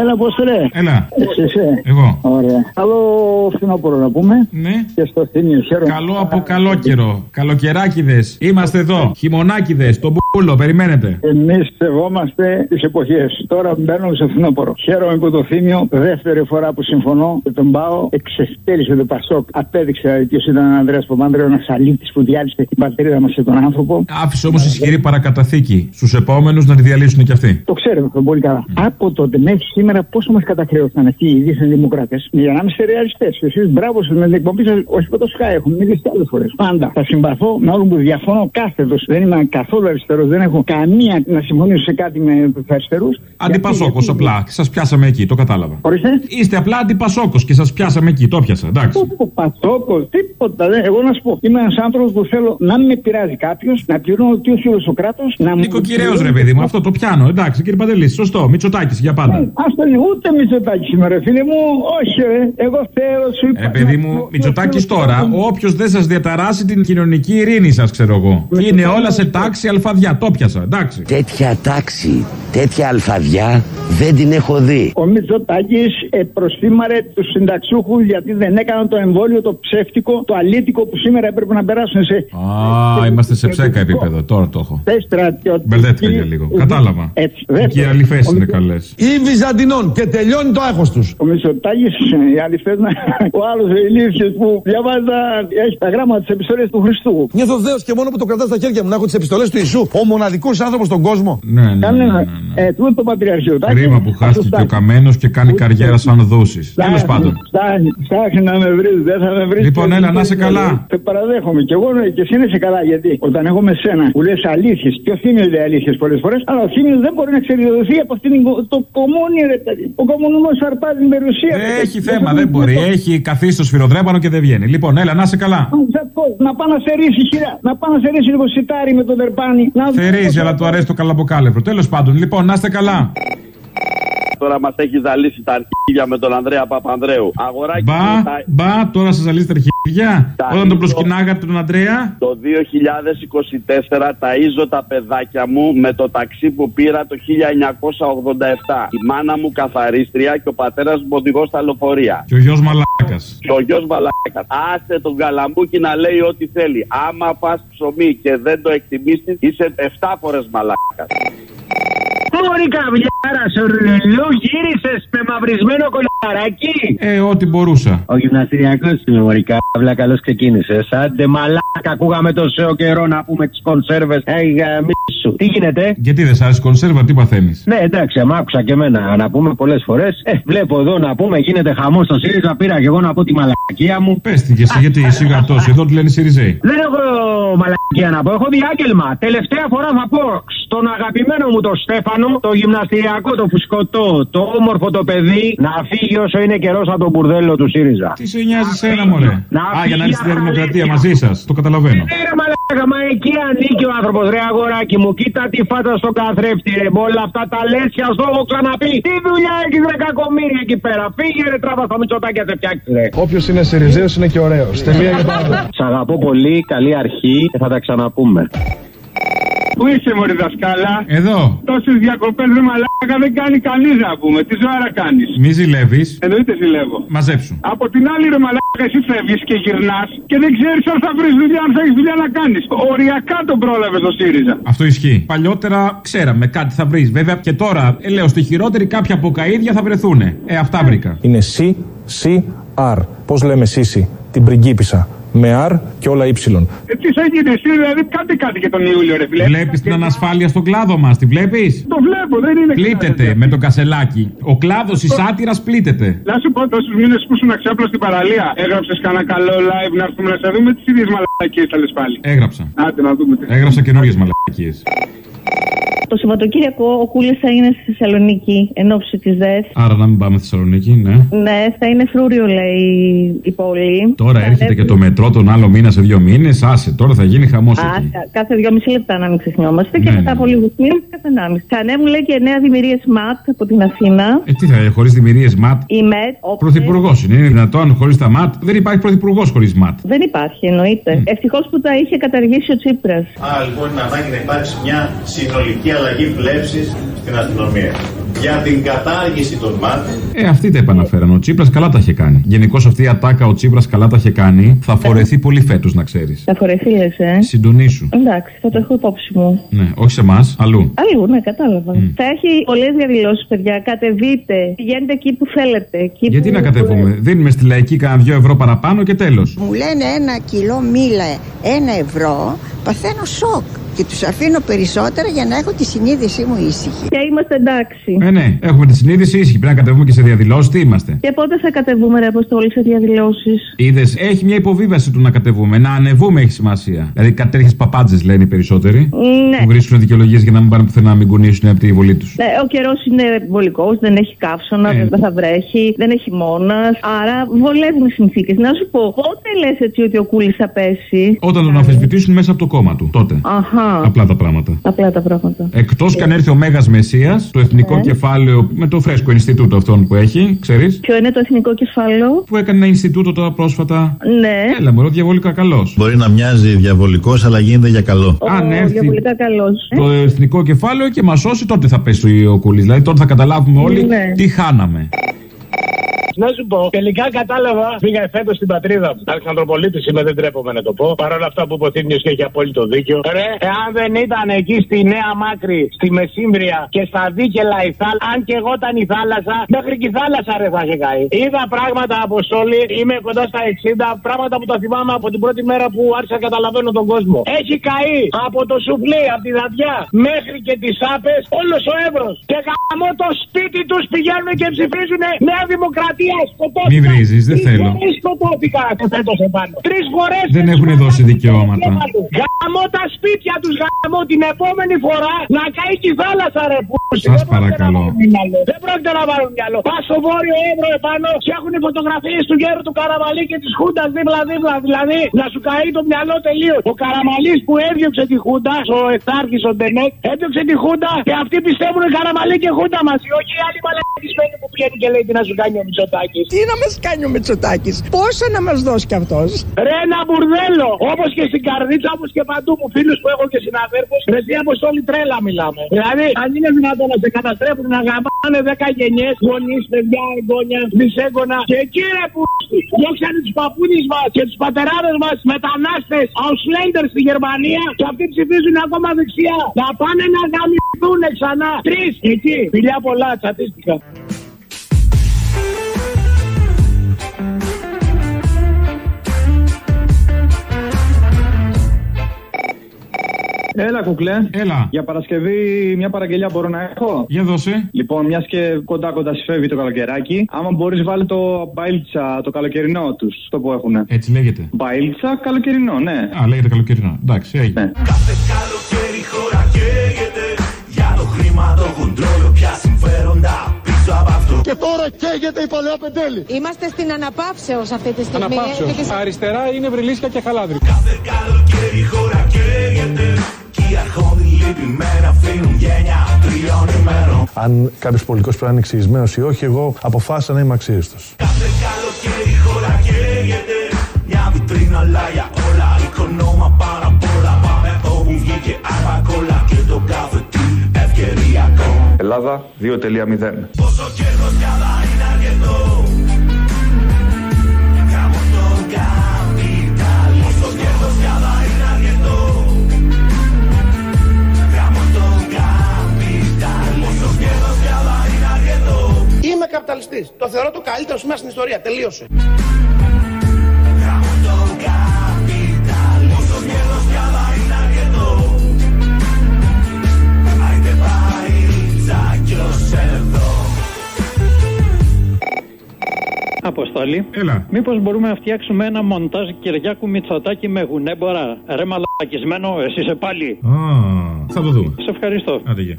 Έλα, πώς ρε. Έλα. Εσύ, εσύ. Εγώ. Ωραία. Καλό φθινόπωρο να πούμε. Ναι. Και στο θύμιο, χαίρομαι. Καλό από καλό καιρό. Καλοκαιράκιδες. Είμαστε εδώ. Χειμωνάκιδες. Τον μπούλο, περιμένετε. Εμείς σεβόμαστε τις εποχές. Τώρα μπαίνουμε στο φθινόπωρο. Χαίρομαι που το θύμιο, δεύτερη φορά που συμφωνώ με τον Πάο, εξεστέλισε το Πασόκ. Απέδειξε ποιος ήταν ο Ανδρέας Παπανδρέο, ένας αλήτης που διάλυσε την πατρίδα μας και τον άνθρωπο. Άφησε όμως ισχυρή παρακαταθήκη στους επόμενους να τη διαλύσουν κι αυτοί. Το ξέρουμε αυτό πολύ καλά. Από τότε μέχρι σήμερα πόσο μας καταχρέωσαν αυτοί οι δίθεν δημοκράτες; Για να είμαστε ρεαλιστές. Εσείς μπράβο σας με την εκπομπή σας, όχι με το Sky, έχουμε μιλήσει άλλες φορές. Πάντα θα συμπαθώ με όλους που διαφωνώ κάθετος. Δεν είμαι καθόλου αριστερός, δεν έχω καμία να συμφωνήσω σε κάτι με τους αριστερούς. Αντιπασόκος απλά. Σας πιάσαμε εκεί, το κατάλαβα. Ορίστε. Είστε απλά αντιπασόκος και σας πιάσαμε εκεί, το πιάσα. Εντάξει. Ο Πασόκο, τίποτα. Δεν. Εγώ να σου πω, είμαι ένας άνθρωπος που θέλω να μην με πειράζει κάποιος, να πληρώνω τι οφείλω στο κράτος. Να Νοικοκυρέο ρε παιδί μου, αυτό το πιάνω. Εντάξει, κύριε Παντελής, σωστό. Μητσοτάκι για πάντα. Αυτό λίγο, ούτε Μητσοτάκης σήμερα, φίλε μου. Όχι, ρε. Εγώ θέλω σου είπα. Ε, παιδί μου, Μητσοτάκι τώρα, όποιος δεν σας διαταράσει την κοινωνική ειρήνη σας, ξέρω εγώ. Είναι όλα σε τάξη αλφαδιά. Το πιάσα, εντάξει. Τέτοια τάξη, τέτοια αλφαδιά δεν την έχω δει. Ο Μητσοτάκης ε, προστήμαρε τους συνταξιούχους γιατί δεν έκαναν το εμβόλιο το ψεύτικο, το αλήτικο που σήμερα έπρεπε να περάσουν σε. Α, είμαστε σε ψέκα επίπεδο. Τώρα το έχω. Θε στρατιωτική. Μπερδέτηκα για λίγο. Κατάλαβα. Έτσι. Και οι αληθές είναι καλές. Ή Βυζαντινών και τελειώνει το άγχος τους. Ο Μητσοτάκης, οι αληθέ να. Ο άλλος ηλίθιο που διαβάζει τα- έχει τα γράμματα τη επιστολή του Χριστού. Νιώθω δέος και μόνο που το κρατάς στα χέρια μου να έχω τις επιστολές του Ιησού. Ο μοναδικός άνθρωπος στον κόσμο. Ναι, ναι, ναι. ναι, Κανένα. ναι. Ε, τούτο το πατριαρχείο. τάκι, Κρίμα που αυτό χάστηκε ο φτάνει. καμένος και κάνει καριέρα σαν δόσης. Τέλος Φτάνει, πάντων. φτάνει, Ψάχνει να με βρεις, δεν θα με βρεις. Λοιπόν, έλα, να είσαι καλά. Το παραδέχομαι. Και εγώ ναι, και εσύ είσαι καλά. Γιατί όταν έχω με σένα που λες αλήθειες, και ο Θήμιος λέει αλήθειες πολλές φορές, αλλά ο Θήμιος δεν μπορεί να εξαιρεθεί από αυτήν την, κο- το κομμούνι, ρε παιδί. Ο κομμουνισμός αρπάζει την περιουσία. Δεν ρε, έχει παιδί. θέμα, δεν μπορεί. Έχει καθίσει στο σφυροδρέπανο και δεν βγαίνει. Λοιπόν, έλα, να είσαι καλά. Θα πω, Να πάω να σερίσει χειρά, να πάω να σερίσει λίγο σιτάρι με τον Τερπάνη. Να δω Θερίζει, πώς αλλά θα- του αρέσει το καλαμποκάλευρο. Τέλος πάντων, λοιπόν, να είστε καλά. Τώρα μας έχει ζαλίσει τα αρχίδια με τον Ανδρέα Παπανδρέου. Αγοράκι Μπα, μου, τα- μπα, τώρα σα ζαλίζετε αρχίδια. Τα Όταν τον ίδιο. προσκυνάγατε τον Αντρέα. Το 2024 ταΐζω τα παιδάκια μου με το ταξί που πήρα το 1987. Η μάνα μου καθαρίστρια και ο πατέρας μου οδηγός στα λεωφορεία. Και ο γιος Μαλάκας. Και ο γιος Μαλάκας. Άσε τον Καλαμπούκι να λέει ό,τι θέλει. Άμα πας ψωμί και δεν το εκτιμήσεις είσαι 7 φορές Μαλάκας. Μωρή καβλιάρα σορλού γύρισες με μαυρισμένο κολαράκι. Ε, ό,τι μπορούσα. Ο γυμναστηριακός είμαι, Μωρή καβλιά, καλώς ξεκίνησες. Άντε μαλάκα, ακούγαμε τόσο καιρό να πούμε τις κονσέρβες. Έγα σου. Τι γίνεται, Γιατί δεν σ' άρεσε η κονσέρβα, τι παθαίνεις; ναι, εντάξει, μ' άκουσα και εμένα να πούμε πολλές φορές. Ε, βλέπω εδώ να πούμε, γίνεται χαμός στο ΣΥΡΙΖΑ. Πήρα και εγώ να πω τη μαλακία μου. Πες τη και εσύ, γιατί σιγά τόσο. Εδώ τη λένε Σιριζέοι. Δεν έχω μαλακία να πω, έχω διάγγελμα. Τελευταία φορά θα πω στον αγαπημένο μου τον Στέφανο, το γυμναστηριακό, το φουσκωτό, το όμορφο το παιδί, να φύγει όσο είναι καιρός από τον μπουρδέλο του ΣΥΡΙΖΑ. Τι σε νοιάζει σένα, μωρέ; Να Α, για να φύγει είσαι στη από τα δημοκρατία αλήθεια. μαζί σας. Το καταλαβαίνω. Ε, ρε μαλάκα, μα εκεί ανήκει ο άνθρωπος, ρε αγοράκι μου. Κοίτα τι φάτα στον καθρέφτη, ρε. Με όλα αυτά τα λέσια, στο έχω ξαναπεί. Τι δουλειά έχεις, ρε κακομίρια εκεί πέρα. Φύγε, ρε τράβα στα μυτσοτάκια, σε φτιάξει, ρε. Όποιος είναι Σιριζέος είναι και ωραίος. Τελεία για πάντα. Σ' αγαπώ πολύ, καλή αρχή και θα τα ξαναπούμε. Πού είσαι, Μωρή δασκάλα; Εδώ. Τόσες διακοπές με μαλάκα δεν κάνει κανείς να πούμε. Τι ζωάρα κάνεις; Μη ζηλεύεις. Εννοείται ζηλεύω. Μαζέψου. Από την άλλη, ρε μαλάκα, εσύ φεύγεις και γυρνάς και δεν ξέρεις αν θα βρεις δουλειά, αν θα έχεις δουλειά να κάνεις. Οριακά τον πρόλαβες το ΣΥΡΙΖΑ. Αυτό ισχύει. Παλιότερα ξέραμε κάτι θα βρεις. Βέβαια και τώρα, ε, λέω, στη χειρότερη κάποια από καίδια θα βρεθούν. Ε, αυτά βρήκα. Είναι C, C, R. Πώς λέμε Σύση, την πριγκίπισσα. Με R και όλα Y. Ε, τι θα γίνει εσύ, δηλαδή κάντε κάτι για τον Ιούλιο, ρε φιλέ. Βλέπεις την ανασφάλεια στον κλάδο μας, τη βλέπεις; Το βλέπω, δεν είναι Πλήττεται με το κασελάκι. Ο κλάδος της σάτυρας πλήττεται. Να σου πω τόσους μήνες που ήσουν αξιόπλο στην παραλία. Έγραψες κανένα καλό live να έρθουμε να σε δούμε τις ίδιες μαλακίες θα λες πάλι. Έγραψα. Άντε να δούμε τι. Έγραψα καινούριε μαλακίες. Το Σαββατοκύριακο ο Κούλης θα είναι στη Θεσσαλονίκη εν ώψη της ΔΕΣ. Άρα να μην πάμε Θεσσαλονίκη, ναι. Ναι, θα είναι φρούριο, λέει η πόλη. Τώρα Θα έρχεται ανέβει- και το μετρό τον άλλο μήνα σε δύο μήνες. Άσε, τώρα θα γίνει χαμός Α, εκεί. κα- κάθε δυόμιση λεπτά να μην ξεχνιόμαστε. και Ναι, μετά ναι. από λίγους μήνες κάθε ενάμιση. Θα ανέβουν, λέει, και νέα δημιουργίες ΜΑΤ από την Αθήνα. Ε, τι θα, χωρίς δημιουργίες ΜΑΤ; Η ΜΕΤ. όποιες- Πρωθυπουργός είναι. Είναι δυνατόν χωρίς τα ΜΑΤ; Δεν υπάρχει πρωθυπουργός χωρίς ΜΑΤ. Δεν υπάρχει, εννοείται. Mm. Ευτυχώς που τα είχε καταργήσει ο Τσίπρας. Άρα λοιπόν είναι ανάγκη να υπάρξει μια συνολική αλλαγή βλέψης στην αστυνομία. Για την κατάργηση των ΜΑΤ. Ε, αυτοί τα επαναφέραν. Ο Τσίπρας καλά τα είχε κάνει. Γενικώς αυτή η ατάκα ο Τσίπρας καλά τα είχε κάνει. Θα φορεθεί πολύ φέτος, να ξέρεις. Θα φορεθεί, λες, ε. Συντονίσου. Εντάξει, θα το έχω υπόψη μου. Ναι, όχι σε εμάς, αλλού. Αλλού, ναι, κατάλαβα. Θα έχει πολλές διαδηλώσεις, παιδιά. Κατεβείτε. Πηγαίνετε εκεί που θέλετε. Εκεί Γιατί που... να κατεβούμε; Δίνουμε στη λαϊκή κανένα δύο ευρώ παραπάνω και τέλος. Μου λένε ένα κιλό μήλα ένα ευρώ, παθαίνω σοκ. Και τους αφήνω περισσότερα για να έχω τη συνείδησή μου ήσυχη. Και είμαστε εντάξει. Ε, ναι, έχουμε τη συνείδηση ήσυχη. Πρέπει να κατεβούμε και σε διαδηλώσεις. Τι είμαστε; Και πότε θα κατεβούμε, ρε Αποστόλη, σε διαδηλώσεις; Είδες, έχει μια υποβίβαση του να κατεβούμε. Να ανεβούμε έχει σημασία. Δηλαδή κατέρχες παπάντζες λένε οι περισσότεροι. Ναι. Που βρίσκουν δικαιολογίες για να μην πάνε πουθενά να μην κουνήσουν από τη βολή τους. Ναι, ο καιρός είναι βολικός, δεν έχει καύσωνα, Ε. δεν θα βρέχει, δεν έχει μόνας. Άρα βολεύουν οι συνθήκες. Να σου πω, πότε λες έτσι ότι ο Κούλης θα πέσει; Όταν τον αμφισβητήσουν μέσα από το κόμμα του. Τότε. Αχα. Απλά τα πράγματα. Απλά τα πράγματα. Εκτός και αν έρθει ο Μέγας Μεσία, το εθνικό Ε. κεφάλαιο με το φρέσκο Ινστιτούτο αυτόν που έχει, ξέρεις; Ποιο είναι το εθνικό κεφάλαιο; Που έκανε ένα Ινστιτούτο τώρα πρόσφατα. Ναι. Έλα, μωρό, διαβολικά καλός. Μπορεί να μοιάζει διαβολικός, αλλά γίνεται για καλό. Αν Ο έρθει διαβολικά καλός. το εθνικό κεφάλαιο και μας σώσει, τότε θα πέσει ο κουλή. Δηλαδή τότε θα καταλάβουμε όλοι Ναι. τι χάναμε. Να σου πω, τελικά κατάλαβα, πήγα φέτος στην πατρίδα μου. Αλεξανδροπολίτης είμαι, δεν τρέπομαι να το πω. Παρ' όλα αυτά που είπε ο Θήμιος και έχει απόλυτο δίκιο. Ρε, εάν δεν ήταν εκεί στη Νέα Μάκρη, στη Μεσύμβρια και στα Δίκελα η θάλασσα, αν και εγώ ήταν η θάλασσα, μέχρι και η θάλασσα ρε θα είχε καεί. Είδα πράγματα αποστόλη, είμαι κοντά στα 60, πράγματα που τα θυμάμαι από την πρώτη μέρα που άρχισα να καταλαβαίνω τον κόσμο. Έχει καεί από το σουφλί, από τη δαδιά, μέχρι και τις άπες, όλος ο Εύρο. Και γαμώ το σπίτι τους πηγαίνουν και ψηφίζουν Νέα Δημοκρατία. Σκοτώθηκαν. Μη βρίζεις, δεν Τρεις θέλω. φορές σκοτώθηκαν φέτος επάνω. Τρεις φορές Δεν έχουν δώσει δικαιώματα. Γαμώ τα σπίτια τους, γαμώ την επόμενη φορά να καεί και η θάλασσα, ρε που. Σας παρακαλώ. Δεν πρόκειται να βάλουν μυαλό. Πας στο βόρειο Εύρο επάνω και έχουν οι φωτογραφίες του γέρου του Καραμαλή και της Χούντας δίπλα-δίπλα. Δηλαδή να σου καεί το μυαλό τελείως. Ο Καραμαλής που έδιωξε τη Χούντα, ο Εθάρχης, ο Ντενέκ, έδιωξε τη Χούντα και αυτοί πιστεύουν Καραμαλή και Χούντα μαζί. Όχι οι άλλοι μαλακισμένοι που πηγαίνει και λέει τι να σου κάνει ο Μητσοτάκης. Τι να μας κάνει ο Μητσοτάκης, πόσα να μας δώσει κι αυτός; Ρε ένα μπουρδέλο! Όπως και στην καρδίτσα, όπως και παντού μου φίλους που έχω και συναδέρφους, ρε τι αποστόλη τρέλα μιλάμε. Δηλαδή, αν είναι δυνατόν να σε καταστρέφουν να γαμάνε 10 γενιές, γονείς, παιδιά, εγγόνια, μισέγγωνα και εκεί ρε που διώξανε τους παππούδες μας και τους πατεράδες μας μετανάστες, Ausländer στη Γερμανία και αυτοί ψηφίζουν ακόμα δεξιά. Να πάνε να γαμηθούν ξανά. Τρεις εκεί. Φιλιά πολλά, τσατίστηκα. Έλα, κουκλέ. Έλα. Για Παρασκευή, μια παραγγελιά μπορώ να έχω; Για δώσε. Λοιπόν, μιας και κοντά κοντά συμφεύγει το καλοκαιράκι, άμα μπορείς, βάλει το μπαίλτσα, το καλοκαιρινό τους, το που έχουν. Έτσι λέγεται. Μπαίλτσα, καλοκαιρινό, ναι. Α, λέγεται καλοκαιρινό. Εντάξει, έγινε. Ναι. Καλοκαίρι χώρα καίγεται Για το χρήμα το κοντρόλιο πια συμφέροντα πίσω από αυτό Και τώρα καίγεται η παλαιά πεντέλη. Είμαστε στην αναπαύσεως αυτή τη στιγμή. Αναπαύσεως. Και τις- Αριστερά είναι βρυλίσια και χαλάδρυ. Κάθε καλοκαίρι χώρα καίγεται Κι οι αρχόντι λυπημένα αφήνουν γένια τριών ημέρων Αν κάποιος πολιτικός πρέπει να είναι εξηγισμένος ή όχι, εγώ αποφάσισα να είμαι αξίριστος. Κάθε καλοκαίρι χώρα καίγεται Μια βιτρίνα λάγια όλα Οικονόμα πάνω απ' όλα Πάμε όπου βγήκε αρπακόλα Και το κάθε τι ευκαιριακό Ελλάδα 2.0. Πόσο κέρδος καλά θεωρώ το καλύτερο σημείο στην ιστορία. Τελείωσε. Γάμο τον καπιτάλ Πόσο κέρδος καλά είναι αρκετό Άιντε πάει τσάκιος εδώ Αποστολή. Έλα. Μήπως μπορούμε να φτιάξουμε ένα μοντάζ Κυριάκου Μητσοτάκη με γουνέμπορα; Ρε μαλακισμένο, εσύ είσαι πάλι. Α, θα το δούμε. Σε ευχαριστώ. Άντε, γεια.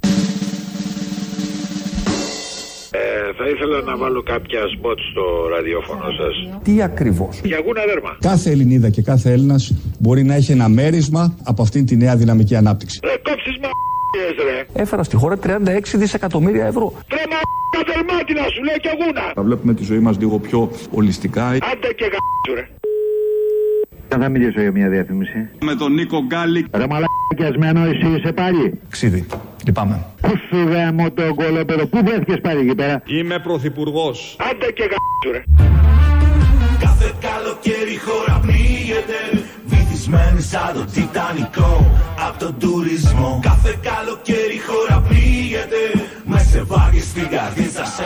Ε, θα ήθελα να βάλω κάποια σποτ στο ραδιόφωνο σας. Τι ακριβώς; Για γούνα δέρμα. Κάθε Ελληνίδα και κάθε Έλληνας μπορεί να έχει ένα μέρισμα από αυτήν τη νέα δυναμική ανάπτυξη. Ρε κόψεις μα ρε. Έφερα στη χώρα 36 δισεκατομμύρια ευρώ. Ρε μα δερμάτι να σου λέει και γούνα. Θα βλέπουμε τη ζωή μας λίγο πιο ολιστικά. Άντε και γα***σου ρε. Θα μιλήσω για μια διαφήμιση. Με τον Νίκο Γκάλικ. Ρε μαλακιασμένο εσύ είσαι πάλι. Ξίδι. Λυπάμαι. Πού γάμο το κολόπεδο, πού βρέθηκες πάλι εκεί πέρα; Είμαι πρωθυπουργός. Άντε και γάμο ρε. Κάθε καλοκαίρι η χώρα πνίγεται Βυθισμένη σαν το Τιτανικό Απ' τον τουρισμό Κάθε καλοκαίρι η χώρα πνίγεται Με σε βάρκες στην καρδίτσα Σε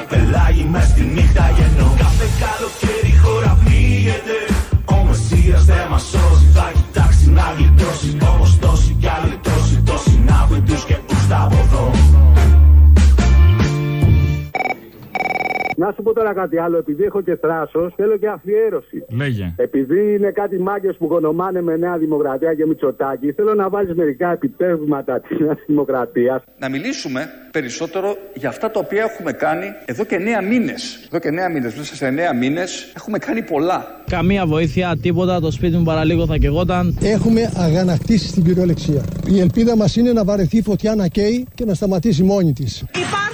πω τώρα κάτι άλλο, επειδή έχω και θράσος, θέλω και αφιέρωση. Λέγε. Επειδή είναι κάτι μάγκες που κονομάνε με Νέα Δημοκρατία και Μητσοτάκη, θέλω να βάλεις μερικά επιτεύγματα της Νέας Δημοκρατίας. Να μιλήσουμε περισσότερο για αυτά τα οποία έχουμε κάνει εδώ και νέα μήνες. Εδώ και νέα μήνες, μέσα σε νέα μήνες έχουμε κάνει πολλά. Καμία βοήθεια, τίποτα. Το σπίτι μου παραλίγο θα κεγόταν. Έχουμε αγανακτήσει στην κυριολεξία. Η ελπίδα μας είναι να βαρεθεί η φωτιά να καίει και να σταματήσει μόνη της. Υπάρχουν πάνω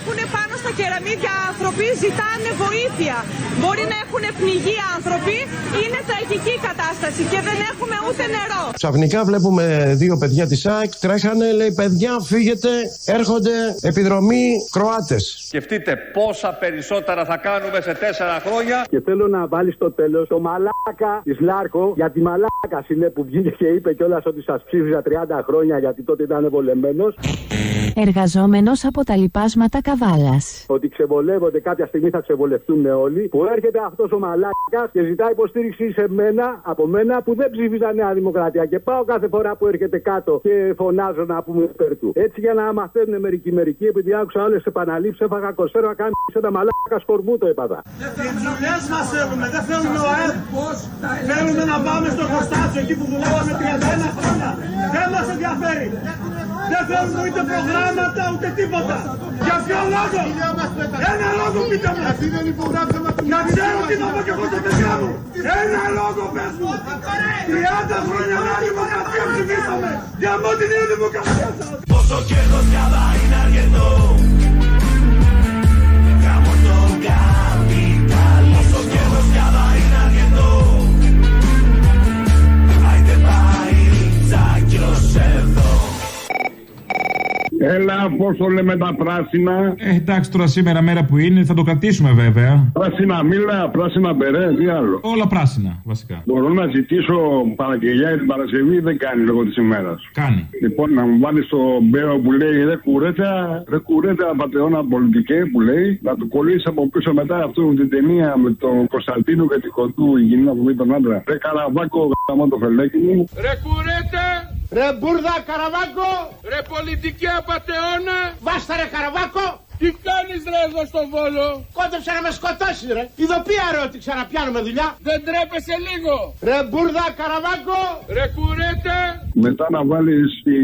στα κεραμίδια άνθρωποι, ζητάνε βοήθεια. Μπορεί να έχουν πνιγεί άνθρωποι, είναι τραγική η κατάσταση και δεν έχουμε ούτε νερό. Ξαφνικά βλέπουμε δύο παιδιά της ΑΕΚ, τρέχανε, λέει παιδιά φύγετε, έρχονται επιδρομή Κροάτες. Σκεφτείτε πόσα περισσότερα θα κάνουμε σε τέσσερα χρόνια. Και θέλω να βάλεις στο τέλος το μαλάκα της Λάρκο, γιατί μαλάκας είναι που βγήκε και είπε κιόλας ότι σας ψήφιζα 30 χρόνια γιατί τότε ήταν βολεμένος. Εργαζόμενος από τα λοιπάσματα Καβάλας. Ότι ξεβολεύονται κάποια στιγμή θα ξεβολευτούν όλοι. Που έρχεται αυτός ο μαλάκας και ζητάει υποστήριξη σε μένα, από μένα που δεν ψήφιζα Νέα Δημοκρατία. Και πάω κάθε φορά που έρχεται κάτω και φωνάζω να πούμε υπέρ του. Έτσι για να μαθαίνουν μερικοί μερικοί, επειδή άκουσα άλλες επαναλήψεις, έφαγα κοσέρο να κάνει σε τα μαλάκα σκορμού το έπαθα. Τις δουλειές μας θέλουμε, δεν θέλουμε ο ΑΕΠ. Θέλουμε να πάμε στο χωστάσιο εκεί που δουλεύαμε 31 χρόνια. Δεν μας ενδιαφέρει. Δεν θέλουμε ούτε προγράμματα ούτε τίποτα. Για ποιο λόγο; Ένα λόγο πείτε μου. Να ξέρω τι θα πω και εγώ στα παιδιά μου. Ένα λόγο πες μου. 30 χρόνια να δημοκρατία ψηφίσαμε. Για μόνο την νέα δημοκρατία σας. Πόσο κέρδος cada είναι αρκετό Έλα, πώ το λέμε τα πράσινα. Ε, εντάξει, τώρα σήμερα μέρα που είναι, θα το κρατήσουμε βέβαια. Πράσινα μήλα, πράσινα μπερές, τι άλλο. Όλα πράσινα, βασικά. Μπορώ να ζητήσω παραγγελιά για την Παρασκευή ή δεν κάνει λόγω της ημέρας. Κάνει. Λοιπόν, να μου βάλεις το μπέο που λέει ρε κουρέτα, ρε κουρέτα πατεώνα πολιτικέ που λέει, να του κολλήσεις από πίσω μετά αυτό την ταινία με τον Κωνσταντίνο και τη κοντού, η γυναίκα που πει τον άντρα. Ρε καραβάκο, γαμώ το φελέκι μου. Ρε κουρέτε. Ρε μπουρδα καραβάκο. Ρε πολιτική απατεώνα. Βάστα ρε καραβάκο. Τι κάνεις ρε εδώ στο Βόλο; Κόντεψε να με σκοτώσεις ρε. Ειδοποία ρε ότι ξαναπιάνουμε δουλειά. Δεν τρέπεσαι λίγο. Ρε μπουρδα καραβάκο. Ρε κουρέτε. Μετά να βάλεις τη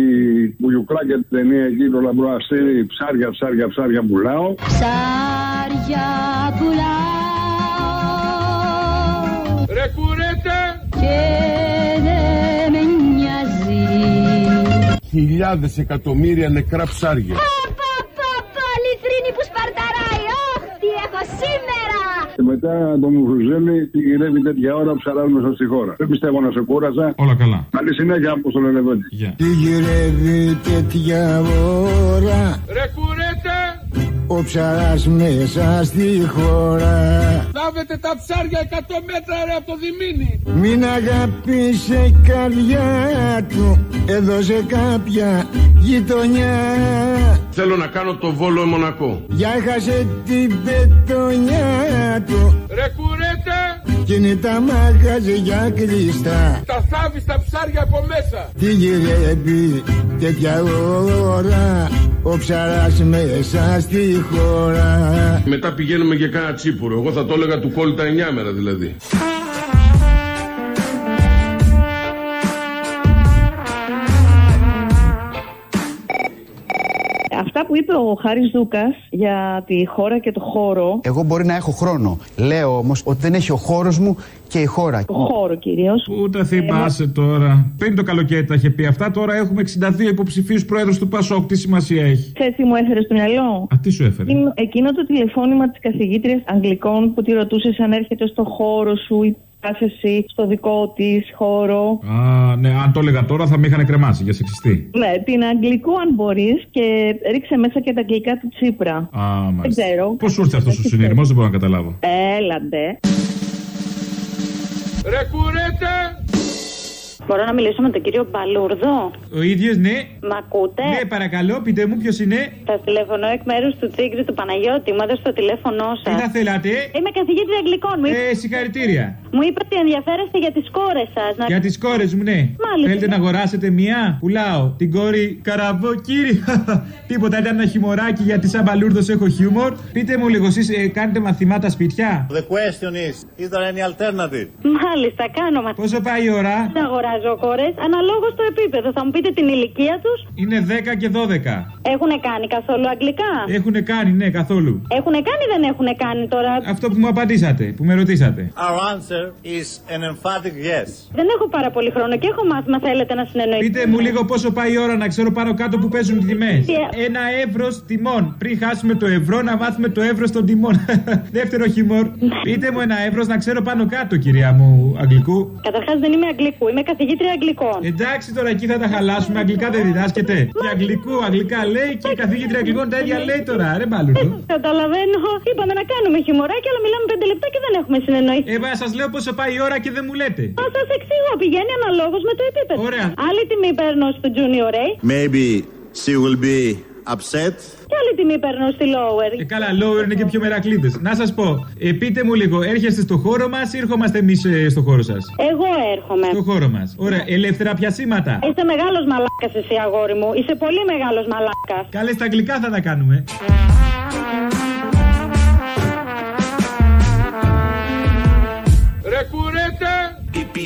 Μπουγιουκρά και την ταινία εκεί το λαμπρό αστέρι, ψάρια, ψάρια, ψάρια πουλάω. Ψάρια πουλάω Ρε κουρέτε. και δεν με νοιάζει. Χιλιάδες εκατομμύρια νεκρά ψάρια. Παπα, λιτρίνη που σπαρταράει. Ωχ, τι έχω σήμερα. Και μετά το Μουφουζέλη τι γυρεύει τέτοια ώρα ψαράζουν μέσα στη χώρα. Δεν πιστεύω να σε κούραζα. Όλα καλά. Καλή συνέχεια, όπω το λένε εδώ. Τι γυρεύει τέτοια ώρα Ρε κουρέτε. Ο ψαράς μέσα στη χώρα Λάβετε τα ψάρια 100 μέτρα ρε από το Διμήνι. Μην αγάπησε η καρδιά του έδωσε κάποια γειτονιά Θέλω να κάνω το Βόλο Μονακό. Για χάσε την πετονιά του Ρε κουρέτε. κι είναι τα μαγαζιά κλειστά Τα θάβεις τα ψάρια από μέσα. Τι γυρεύει τέτοια ώρα ο ψαράς μέσα στη χώρα Μετά πηγαίνουμε για κάνα τσίπουρο. Εγώ θα το έλεγα του κόλλητα 9 μέρα δηλαδή. Που είπε ο Χάρης Δούκας για τη χώρα και το χώρο, Εγώ μπορεί να έχω χρόνο. Λέω όμως ότι δεν έχει ο χώρος μου και η χώρα. το χώρο κυρίως, Πού τα θυμάσαι τώρα; Πριν το καλοκαίρι τα είχε πει αυτά, τώρα έχουμε 62 υποψηφίους πρόεδρους του Πασόκ. Τι σημασία έχει; ξέρεις τι μου έφερε στο μυαλό; Α, τι σου έφερε; Εκείνο- Εκείνο το τηλεφώνημα της καθηγήτριας Αγγλικών που τη ρωτούσε αν έρχεται στο χώρο σου η πας εσύ στο δικό της χώρο. Α, ναι, αν το έλεγα τώρα θα με είχαν κρεμάσει για σεξιστή. Ναι, την αγγλικό αν μπορείς και ρίξε μέσα και τα αγγλικά του Τσίπρα. Α, Δεν μάλιστα. ξέρω. Πώς σου ήρθε αυτός ο συνειρμός, δεν μπορώ να καταλάβω. Έλαντε. Ρε κουρέτε! Μπορώ να μιλήσω με τον κύριο Μπαλούρδο; Ο ίδιος, ναι. Μ' ακούτε; Ναι, παρακαλώ, πείτε μου ποιος είναι. Θα τηλεφωνώ εκ μέρους του Τσίγκρι του Παναγιώτη. Μου έδωσε το τηλέφωνό σας. Τι θα θέλατε; Είμαι καθηγήτρια Αγγλικών. Μου, Ε, συγχαρητήρια. Μου είπε ότι ενδιαφέρεστε για τις κόρες σας. Να... Για τις κόρες μου, ναι. Μάλιστα. Θέλετε να αγοράσετε μία; Πουλάω την κόρη Καραμποκύρη. Τίποτα, ήταν ένα χιμωράκι γιατί σαν μπαλούρδος έχω χιούμορ. Πείτε μου λίγο, εσείς κάνετε μαθημάτα σπιτιά; The question is, is there any alternative? Μάλιστα, κάνω μα. Πόσο πάει η ώρα; Να αγοράζω κόρες αναλόγως στο επίπεδο. Θα μου πείτε την ηλικία τους. Είναι 10 και 12. Έχουν κάνει καθόλου αγγλικά; Έχουν κάνει, ναι, καθόλου. Έχουν κάνει ή δεν έχουν κάνει τώρα; Αυτό που μου απαντήσατε, που με ρωτήσατε. Our answer is an emphatic yes. Δεν έχω πάρα πολύ χρόνο και έχω μάθημα. Θέλετε να συνεννοηθείτε. Πείτε μου λίγο πόσο πάει η ώρα να ξέρω πάνω κάτω που παίζουν οι τιμές. Τι- Ένα εύρος τιμών. Πριν χάσουμε το ευρώ, να μάθουμε το εύρος των τιμών. Δεύτερο χιμόρ. Πείτε μου ένα εύρος να ξέρω πάνω κάτω, κυρία μου, Αγγλικού. Καταρχάς δεν είμαι Αγγλικού, είμαι καθηγήτρια Αγγλικών. Εντάξει τώρα εκεί θα τα χαλάσουμε. Αγγλικά δεν διδάσκεται. Και αγγλικού, αγγλικά λέει και η καθηγήτρια αγγλικών τα ίδια λέει τώρα. Ρε μπαλούρδο. Καταλαβαίνω. Είπαμε να κάνουμε χιμωράκι, αλλά μιλάμε πέντε λεπτά και δεν έχουμε συνεννοηθεί. Ε, μα σας λέω πόσο πάει η ώρα και δεν μου λέτε. Θα σας εξηγώ, πηγαίνει αναλόγως με το επίπεδο. Ωραία. Άλλη τιμή παίρνω στο Junior A Maybe she will be upset. και άλλη τιμή παίρνω στη Lower. Ε, καλά, lower είναι και πιο μερακλείδες. Να σας πω, ε, πείτε μου λίγο, έρχεστε στο χώρο μας ή ερχόμαστε εμείς ε, στο χώρο σας; Εγώ έρχομαι. Στο χώρο μας. Ωραία, ελεύθερα πιασίματα. Είσαι μεγάλος μαλάκας εσύ, αγόρι μου. Είσαι πολύ μεγάλος μαλάκας. Καλές, στα αγγλικά θα τα κάνουμε.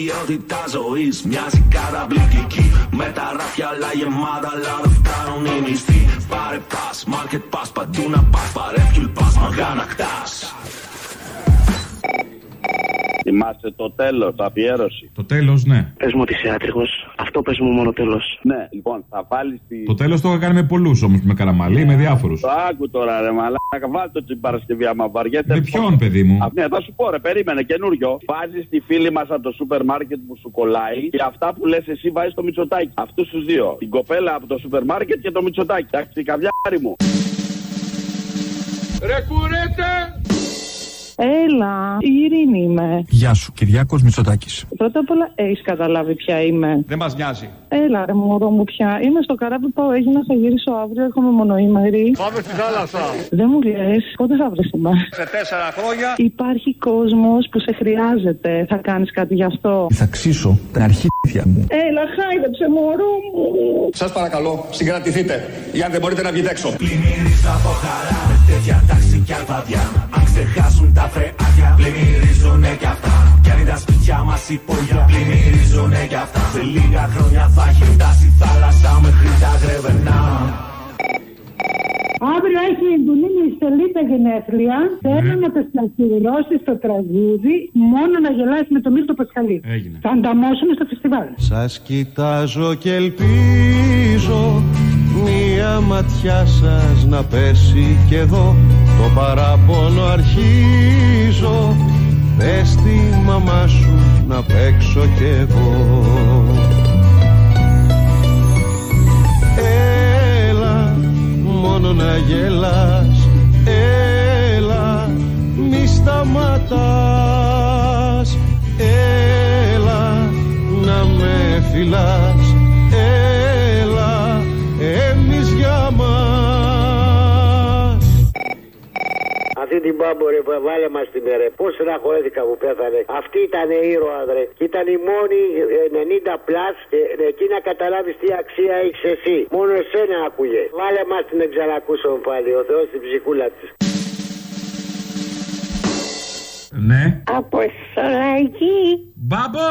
Ποιότητας ζωής μοιάζει καταπληκτική. Με τα ράφια όλα γεμάτα, αλλά δεν φτάνουν οι μισθοί. Πάρε πας, market pass, παντού να πας. Πάρε fuel pass, μαγάνακτά. Θυμάστε το τέλος, αφιέρωση. Το τέλος, ναι. Πες μου ότι είσαι άτριχο. Αυτό πες μου μόνο τέλος. Ναι, λοιπόν, θα βάλεις τη. Το τέλος το είχα κάνει με πολλούς όμως, με καραμαλί, με διάφορους. Το άκου τώρα, ρε μαλάκα. Βάλει το την Παρασκευή άμα βαριέται. Με ποιον, παιδί μου; Α, ναι, θα σου πω, ρε, περίμενε, καινούριο. Βάζεις τη φίλη μας από το σούπερ μάρκετ που σου κολλάει και αυτά που λες εσύ βάζεις το μυτσοτάκι. Αυτούς τους δύο. Την κοπέλα από το σούπερ μάρκετ και το μυτσοτάκι. Εντάξει, καβιάρι μου. Ρε κουρέτε! Έλα, η Ειρήνη είμαι. Γεια σου, Κυριάκος Μητσοτάκης. Πρώτα απ' όλα έχεις καταλάβει ποια είμαι. Δεν μας νοιάζει. Έλα, ρε μωρό μου πια. Είμαι στο καράβι που έγινα, θα γυρίσω αύριο. Έρχομαι μονοήμερη. Πάμε στη θάλασσα. Δεν μου λες, πότε θα βρεθούμε. Σε τέσσερα χρόνια. Υπάρχει κόσμος που σε χρειάζεται. Θα κάνεις κάτι γι' αυτό; Θα ξύσω τα αρχίδια μου. Έλα, χάιδεψε, μωρό μου. Σας παρακαλώ, συγκρατηθείτε. Ή αν δεν μπορείτε να βγείτε έξω. Πλημμύριζα από χαρά με τέτοια τάξη κι αλφαδιά. Αν ξεχάσουν τα φρεάτια, πλημμυρίζουνε κι αυτά. Κι αν είναι τα σπίτια μας υπόγεια, πλημμυρίζουνε κι αυτά. Σε λίγα χρόνια θα έχει φτάσει η θάλασσα μέχρι τα γρεβενά. Αύριο έχει η Ντουλίνη Στελίτα γενέθλια. Θέλω να τα αφιερώσει το τραγούδι μόνο να γελάσει με το Μίλτο Πασχαλή. Έγινε. Θα ανταμώσουμε στο φεστιβάλ. Σας κοιτάζω και ελπίζω Μία ματιά σας να πέσει και εδώ. Το παράπονο αρχίζω. Πες τη μαμά σου να παίξω κι εγώ. Έλα μόνο να γελάς. Έλα μη σταματάς. Έλα να με φυλάς Αυτή την πάμπορε που βάλε μας την ρε. Πώς στεναχωρέθηκα που πέθανε. Αυτή ήταν ήρωα, ρε. Και ήταν η μόνη ε, 90 πλάς και ε, εκεί να καταλάβεις τι αξία έχεις εσύ. Μόνο εσένα άκουγε. Βάλε μας την εξαρακούσαμε πάλι. Ο Θεός την ψυχούλα της. Ναι. Αποστολάκι. Μπάμπο!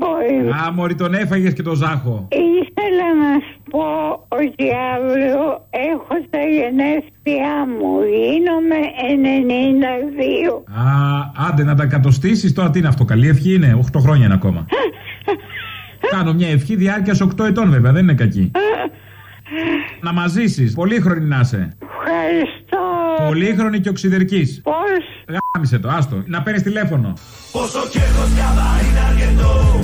Η μπάμπο είμαι. Α, μωρή τον έφαγες και τον ζάχο. Ήθελα να σου πω ότι αύριο έχω τα γενέθλιά μου. Γίνομαι 92. Α, άντε να τα κατοστήσεις τώρα τι είναι αυτό. Καλή ευχή είναι. 8 χρόνια είναι ακόμα. Κάνω μια ευχή διάρκεια 8 ετών βέβαια, δεν είναι κακή. Να μα ζήσει. Πολύχρονη να είσαι. Ευχαριστώ. Πολύχρονη και οξυδερκής. Πώς; Γάμισε το, άστο. Να παίρνεις τηλέφωνο. Πόσο κέρδος για είναι αρκετό